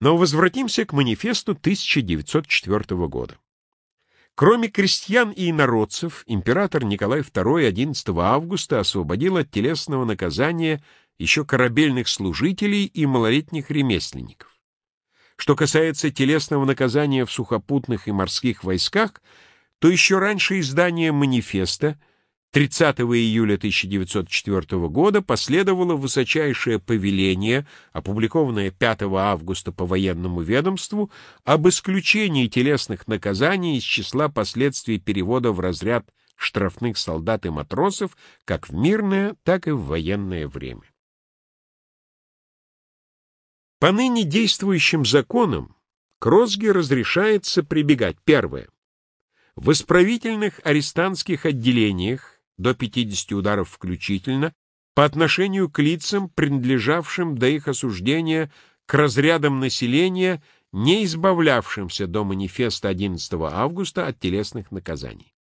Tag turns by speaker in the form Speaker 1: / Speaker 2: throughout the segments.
Speaker 1: Но возвратимся к манифесту 1904 года. Кроме крестьян и инородцев, император Николай II 11 августа освободил от телесного наказания еще корабельных служителей и малолетних ремесленников. Что касается телесного наказания в сухопутных и морских войсках, то еще раньше издания манифеста 30 июля 1904 года последовало высочайшее повеление, опубликованное 5 августа по военному ведомству, об исключении телесных наказаний из числа последствий перевода в разряд штрафных солдат и матросов как в мирное, так и в военное время. По ныне действующим законам к розге разрешается прибегать первое. В исправительных арестантских отделениях до 50 ударов включительно, по отношению к лицам, принадлежавшим до их осуждения к разрядам населения, не избавлявшимся до манифеста 11 августа от телесных наказаний.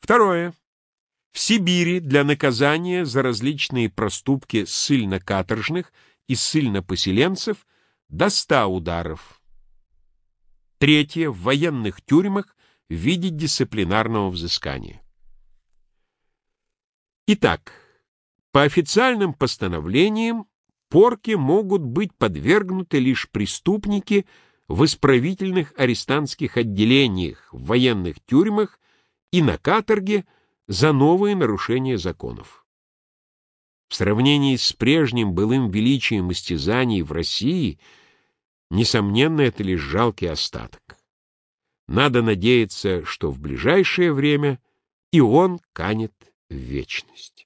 Speaker 1: Второе. В Сибири для наказания за различные проступки ссыльно-каторжных и ссыльно-поселенцев до 100 ударов. Третье. В военных тюрьмах в виде дисциплинарного взыскания. Итак, по официальным постановлениям порке могут быть подвергнуты лишь преступники в исправительных арестантских отделениях, в военных тюрьмах и на каторге за новые нарушения законов. В сравнении с прежним былым величием истязаний в России, несомненно, это лишь жалкий остаток. Надо надеяться, что в ближайшее время и он канет вечность.